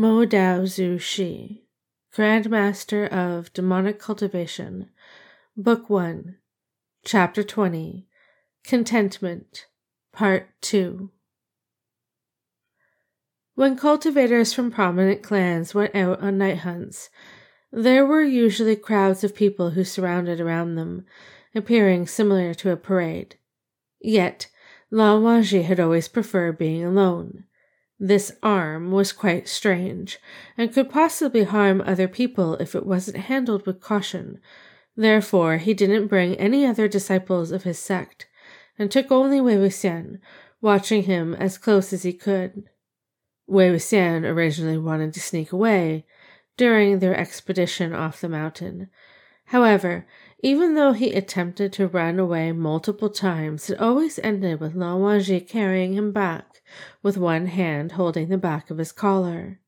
Mo Dao Zhu Shi, Grand Master of Demonic Cultivation, Book 1, Chapter 20, Contentment, Part 2. When cultivators from prominent clans went out on night hunts, there were usually crowds of people who surrounded around them, appearing similar to a parade. Yet, Lan Wangji had always preferred being alone. This arm was quite strange, and could possibly harm other people if it wasn't handled with caution. Therefore, he didn't bring any other disciples of his sect, and took only Wei Wuxian, watching him as close as he could. Wei Wuxian originally wanted to sneak away, during their expedition off the mountain. However, even though he attempted to run away multiple times, it always ended with Lan Wangji carrying him back with one hand holding the back of his collar.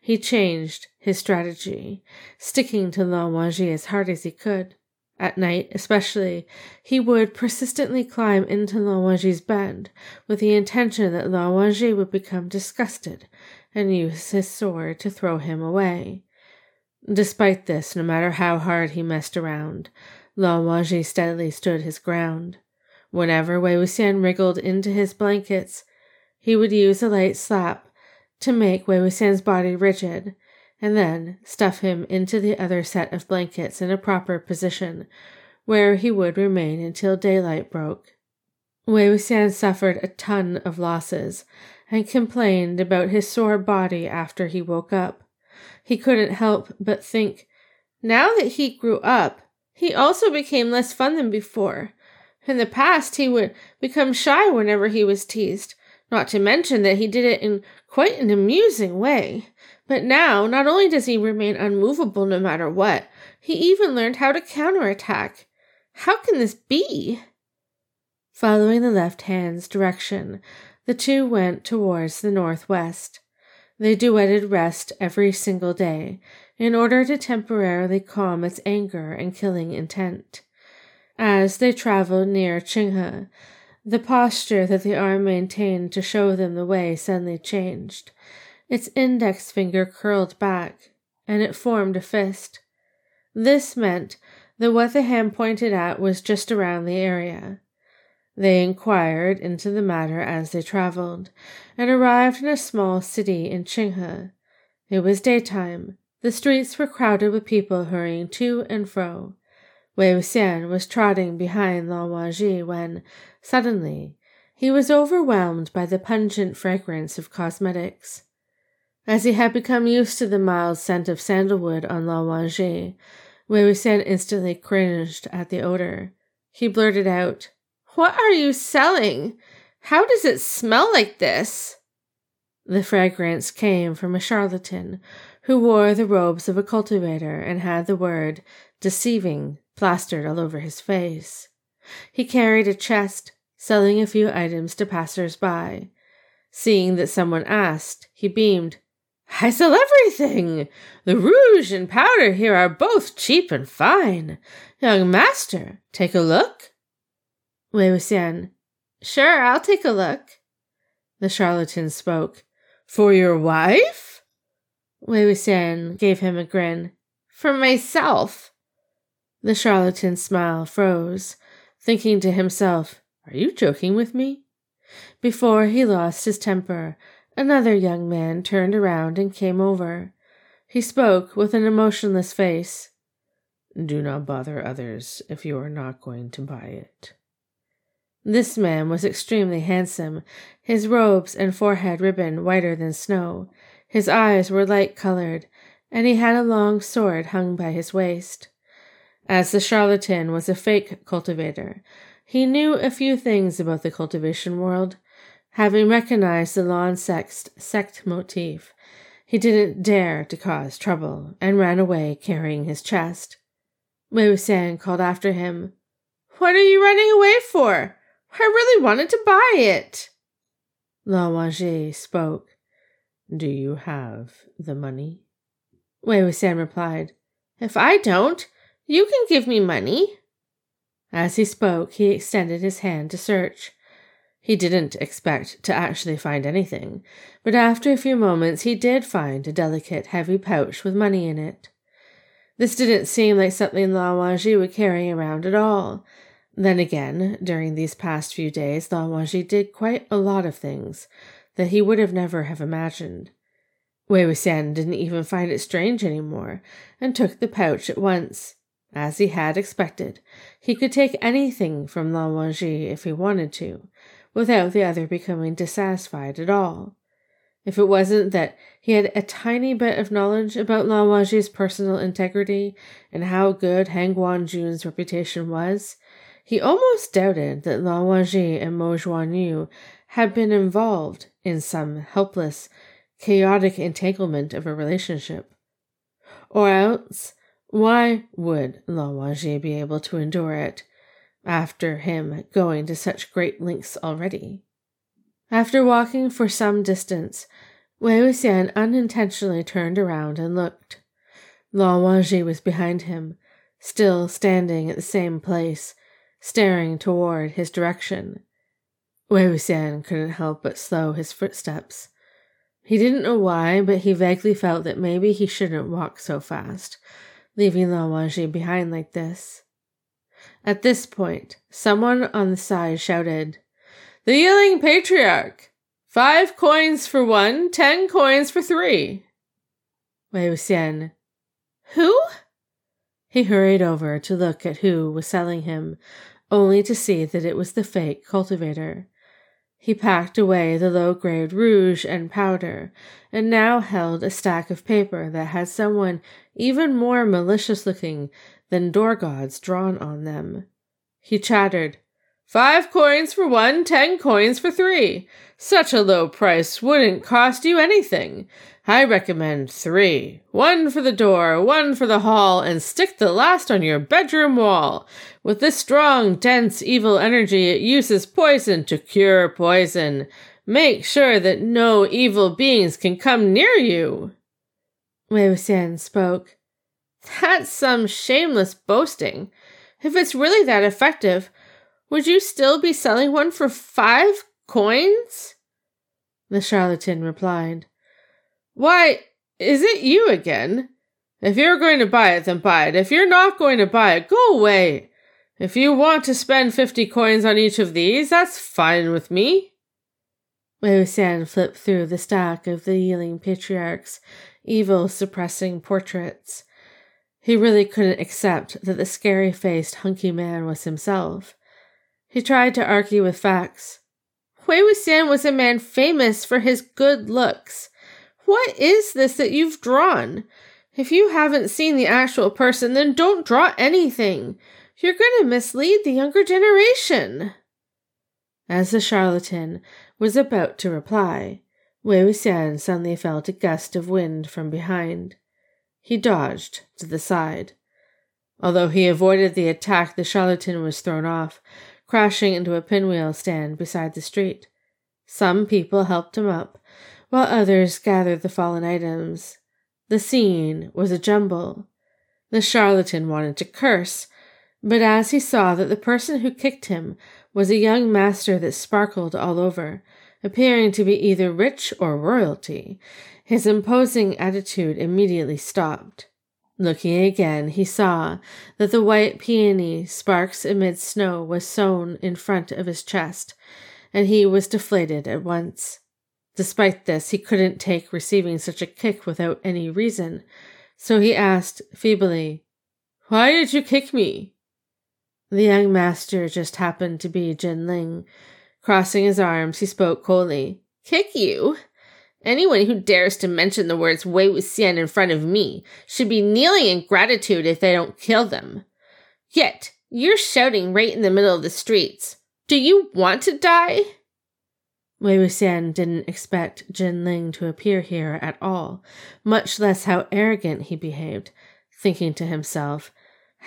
He changed his strategy, sticking to Lan Wangji as hard as he could. At night, especially, he would persistently climb into Lan Wangji's bed with the intention that Lan Wangji would become disgusted and use his sword to throw him away. Despite this, no matter how hard he messed around, Lan Wangji steadily stood his ground. Whenever Wei Wuxian wriggled into his blankets, he would use a light slap to make Wei Wuxian's body rigid, and then stuff him into the other set of blankets in a proper position, where he would remain until daylight broke. Wei Wuxian suffered a ton of losses, and complained about his sore body after he woke up. He couldn't help but think, now that he grew up, he also became less fun than before. In the past, he would become shy whenever he was teased, not to mention that he did it in quite an amusing way. But now, not only does he remain unmovable no matter what, he even learned how to counterattack. How can this be? Following the left hand's direction, the two went towards the northwest. They duetted rest every single day in order to temporarily calm its anger and killing intent. As they traveled near Qinghe, the posture that the arm maintained to show them the way suddenly changed. Its index finger curled back, and it formed a fist. This meant that what the hand pointed at was just around the area. They inquired into the matter as they traveled, and arrived in a small city in Qinghe. It was daytime. The streets were crowded with people hurrying to and fro. Wei Wuxian was trotting behind Lan Wangji when, suddenly, he was overwhelmed by the pungent fragrance of cosmetics. As he had become used to the mild scent of sandalwood on Lan Wangji, Wei Wuxian instantly cringed at the odor. He blurted out, what are you selling? How does it smell like this? The fragrance came from a charlatan who wore the robes of a cultivator and had the word deceiving plastered all over his face. He carried a chest, selling a few items to passers by. Seeing that someone asked, he beamed. I sell everything. The rouge and powder here are both cheap and fine. Young master, take a look. Wei Wuxian. Sure, I'll take a look. The charlatan spoke. For your wife? Wei Wuxian gave him a grin. For myself. The charlatan's smile froze, thinking to himself, Are you joking with me? Before he lost his temper, another young man turned around and came over. He spoke with an emotionless face. Do not bother others if you are not going to buy it. This man was extremely handsome, his robes and forehead ribbon whiter than snow. His eyes were light colored, and he had a long sword hung by his waist. As the charlatan was a fake cultivator, he knew a few things about the cultivation world. Having recognized the Lan sect, sect motif, he didn't dare to cause trouble and ran away carrying his chest. Wei Wuxian called after him, What are you running away for? I really wanted to buy it. Lan Wangji spoke. Do you have the money? Wei Wuxian replied, If I don't, you can give me money. As he spoke, he extended his hand to search. He didn't expect to actually find anything, but after a few moments he did find a delicate, heavy pouch with money in it. This didn't seem like something Lan Wangji would carry around at all. Then again, during these past few days, Lan Wangji did quite a lot of things that he would have never have imagined. Wei Wuxian didn't even find it strange anymore, and took the pouch at once. As he had expected, he could take anything from Lan Wangji if he wanted to, without the other becoming dissatisfied at all. If it wasn't that he had a tiny bit of knowledge about Lan Wangji's personal integrity and how good Han Guangjun's reputation was, he almost doubted that Lan Wangji and Mo Xuanyu had been involved in some helpless, chaotic entanglement of a relationship. Or else, why would Lan Wangji be able to endure it after him going to such great lengths already? After walking for some distance, Wei Wuxian unintentionally turned around and looked. Lan Wangji was behind him, still standing at the same place, staring toward his direction. Wei Wuxian couldn't help but slow his footsteps. He didn't know why, but he vaguely felt that maybe he shouldn't walk so fast, leaving Lan Wangji behind like this. At this point, someone on the side shouted, The Yiling Patriarch! Five coins for one, ten coins for three. Wei Wuxian. Who? He hurried over to look at who was selling him, only to see that it was the fake cultivator. He packed away the low grade rouge and powder, and now held a stack of paper that had someone even more malicious looking than door gods drawn on them. He chattered, Five coins for one, ten coins for three. Such a low price wouldn't cost you anything. I recommend three. One for the door, one for the hall, and stick the last on your bedroom wall. With this strong, dense, evil energy, it uses poison to cure poison. Make sure that no evil beings can come near you. Wei Wuxian spoke. That's some shameless boasting. If it's really that effective, would you still be selling one for five coins? The charlatan replied. Why, is it you again? If you're going to buy it, then buy it. If you're not going to buy it, go away. If you want to spend fifty coins on each of these, that's fine with me. Wei Wuxian flipped through the stack of the Yiling patriarch's evil suppressing portraits. He really couldn't accept that the scary faced hunky man was himself. He tried to argue with facts. Wei Wuxian was a man famous for his good looks. What is this that you've drawn? If you haven't seen the actual person, then don't draw anything. You're going to mislead the younger generation. As the charlatan was about to reply, Wei Wuxian suddenly felt a gust of wind from behind. He dodged to the side. Although he avoided the attack, the charlatan was thrown off, crashing into a pinwheel stand beside the street. Some people helped him up, while others gathered the fallen items. The scene was a jumble. The charlatan wanted to curse, but as he saw that the person who kicked him was a young master that sparkled all over, appearing to be either rich or royalty, his imposing attitude immediately stopped. Looking again, he saw that the white peony sparks amid snow was sewn in front of his chest, and he was deflated at once. Despite this, he couldn't take receiving such a kick without any reason, so he asked feebly, Why did you kick me? The young master just happened to be Jin Ling. Crossing his arms, he spoke coldly. Kick you? Anyone who dares to mention the words Wei Wuxian in front of me should be kneeling in gratitude if they don't kill them. Yet, you're shouting right in the middle of the streets. Do you want to die? Wei Wuxian didn't expect Jin Ling to appear here at all, much less how arrogant he behaved, thinking to himself,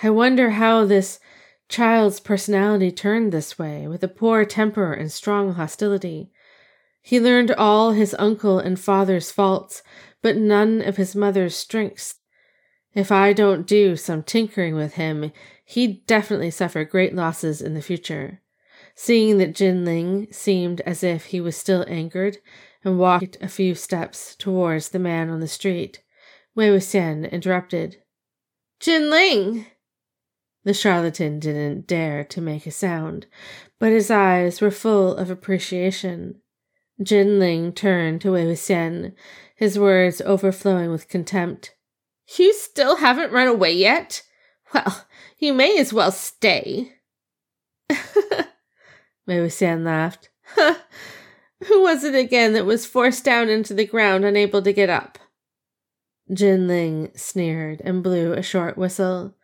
I wonder how this child's personality turned this way, with a poor temper and strong hostility. He learned all his uncle and father's faults, but none of his mother's strengths. If I don't do some tinkering with him, he'd definitely suffer great losses in the future. Seeing that Jin Ling seemed as if he was still angered and walked a few steps towards the man on the street, Wei Wuxian interrupted. Jin Ling! The charlatan didn't dare to make a sound, but his eyes were full of appreciation. Jinling turned to Wei Wuxian, his words overflowing with contempt. You still haven't run away yet? Well, you may as well stay. Wei Wuxian laughed. Who was it again that was forced down into the ground, unable to get up? Jinling sneered and blew a short whistle.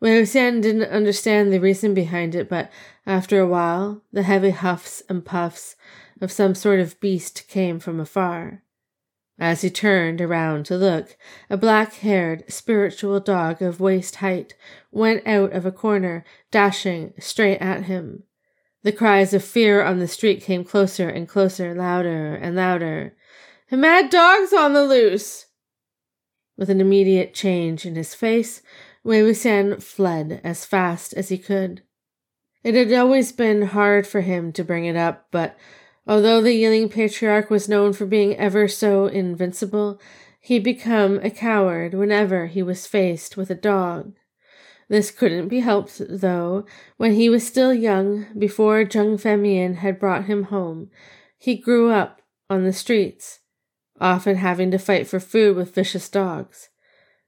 Wei Wuxian didn't understand the reason behind it, but after a while, the heavy huffs and puffs of some sort of beast came from afar. As he turned around to look, a black haired, spiritual dog of waist height went out of a corner, dashing straight at him. The cries of fear on the street came closer and closer, louder and louder. A mad dog's on the loose! With an immediate change in his face, Wei Wuxian fled as fast as he could. It had always been hard for him to bring it up, but Although the Yiling patriarch was known for being ever so invincible, he'd become a coward whenever he was faced with a dog. This couldn't be helped, though. When he was still young, before Jiang Fengmian had brought him home, he grew up on the streets, often having to fight for food with vicious dogs.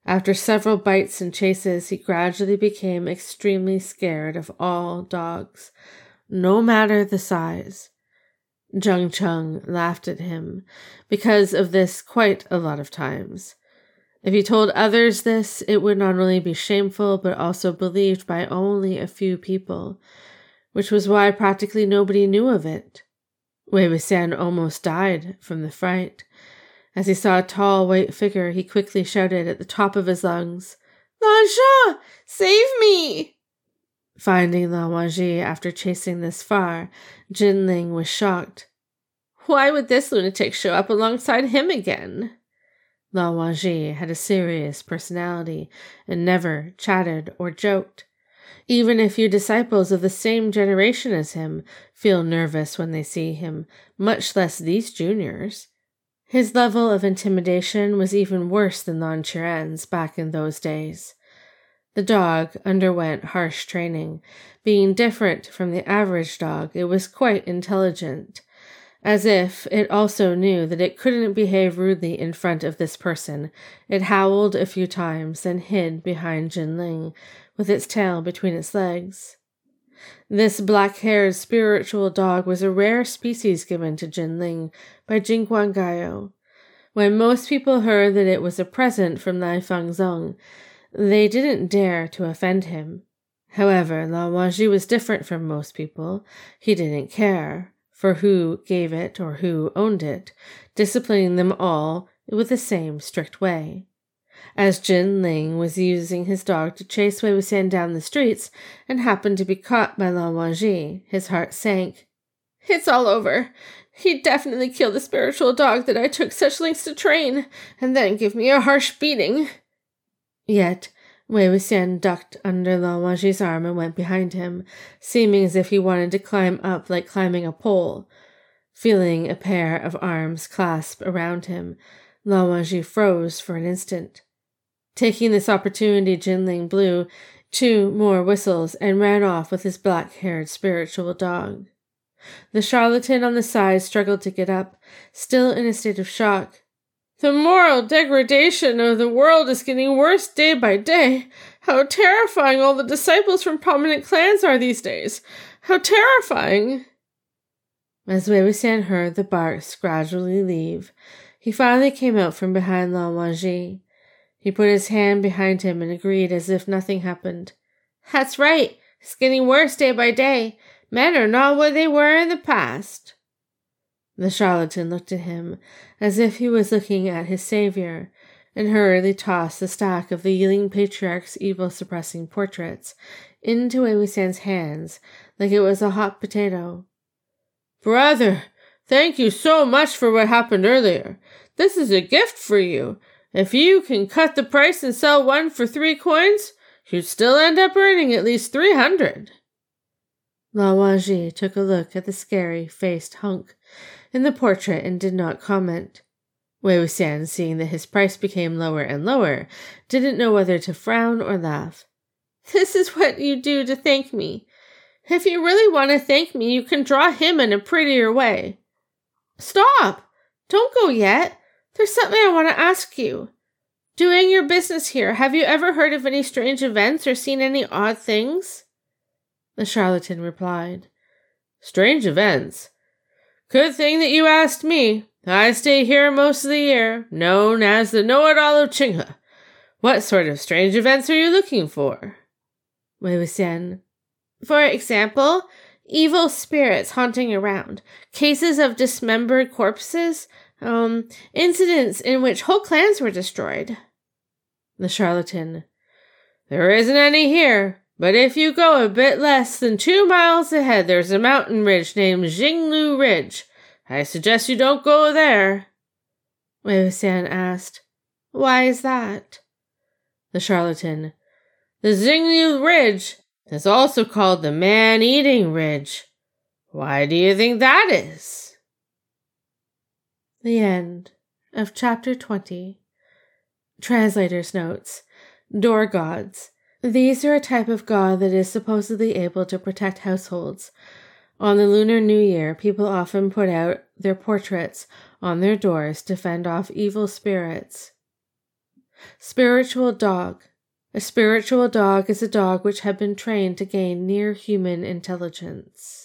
After several bites and chases, he gradually became extremely scared of all dogs, no matter the size. Jiang Cheng laughed at him because of this quite a lot of times. If he told others this, it would not only be shameful, but also believed by only a few people, which was why practically nobody knew of it. Wei Wuxian almost died from the fright. As he saw a tall white figure, he quickly shouted at the top of his lungs, Lan Zhan, save me! Finding Lan Wangji after chasing this far, Jinling was shocked. Why would this lunatic show up alongside him again? Lan Wangji had a serious personality and never chatted or joked. Even a few disciples of the same generation as him feel nervous when they see him, much less these juniors. His level of intimidation was even worse than Lan Qiren's back in those days. The dog underwent harsh training. Being different from the average dog, it was quite intelligent, as if it also knew that it couldn't behave rudely in front of this person. It howled a few times, then hid behind Jinling, with its tail between its legs. This black haired spiritual dog was a rare species given to Jinling by Jin Guangyao. When most people heard that it was a present from Lianfang-Zun, they didn't dare to offend him. However, Wangji was different from most people. He didn't care for who gave it or who owned it, disciplining them all with the same strict way. As Jin Ling was using his dog to chase Wei Wuxian down the streets and happened to be caught by Wangji, his heart sank. It's all over. He definitely killed the spiritual dog that I took such lengths to train, and then give me a harsh beating. Yet, Wei Wuxian ducked under Lan Wangji's arm and went behind him, seeming as if he wanted to climb up like climbing a pole. Feeling a pair of arms clasp around him, Lan Wangji froze for an instant. Taking this opportunity, Jinling blew two more whistles and ran off with his black haired spiritual dog. The charlatan on the side struggled to get up, still in a state of shock. The moral degradation of the world is getting worse day by day. How terrifying all the disciples from prominent clans are these days. How terrifying! As Wei Wuxian heard the barks gradually leave, he finally came out from behind Lan Wangji. He put his hand behind him and agreed as if nothing happened. That's right. It's getting worse day by day. Men are not what they were in the past. The charlatan looked at him as if he was looking at his savior, and hurriedly tossed the stack of the Yiling patriarch's evil suppressing portraits into Wuxian's hands like it was a hot potato. Brother, thank you so much for what happened earlier. This is a gift for you. If you can cut the price and sell one for three coins, you'd still end up earning at least three hundred. Lan Wangji took a look at the scary faced hunk in the portrait and did not comment. Wei Wuxian, seeing that his price became lower and lower, didn't know whether to frown or laugh. This is what you do to thank me. If you really want to thank me, you can draw him in a prettier way. Stop! Don't go yet. There's something I want to ask you. Doing your business here, have you ever heard of any strange events or seen any odd things? The charlatan replied, Strange events? Good thing that you asked me. I stay here most of the year, known as the know it all of Qinghe. What sort of strange events are you looking for? Wei Wuxian. For example, evil spirits haunting around, cases of dismembered corpses, um, incidents in which whole clans were destroyed. The charlatan. There isn't any here, but if you go a bit less than two miles ahead, there's a mountain ridge named Jinglu Ridge. I suggest you don't go there. Wei Wuxian asked, Why is that? The charlatan. The Jinglu Ridge is also called the Man Eating Ridge. Why do you think that is? The end of chapter 20. Translator's notes. Door gods. These are a type of god that is supposedly able to protect households. On the Lunar New Year, people often put out their portraits on their doors to fend off evil spirits. Spiritual dog. A spiritual dog is a dog which had been trained to gain near human intelligence.